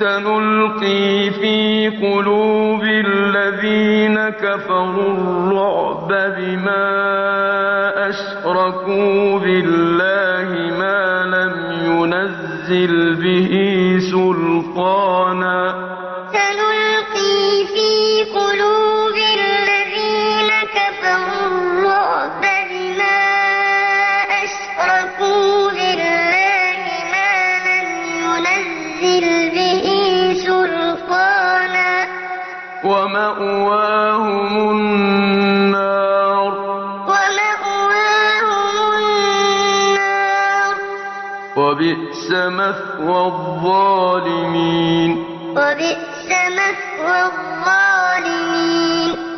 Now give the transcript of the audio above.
سنلقي في قلوب الذين كفروا الرعب بما أشركوا بالله ما لم ينزل به سلطانا. سنلقي في قلوب الذين كفروا ومأواهم النار. ومأواهم النار وبئس مثوى الظالمين. وبئس مثوى الظالمين.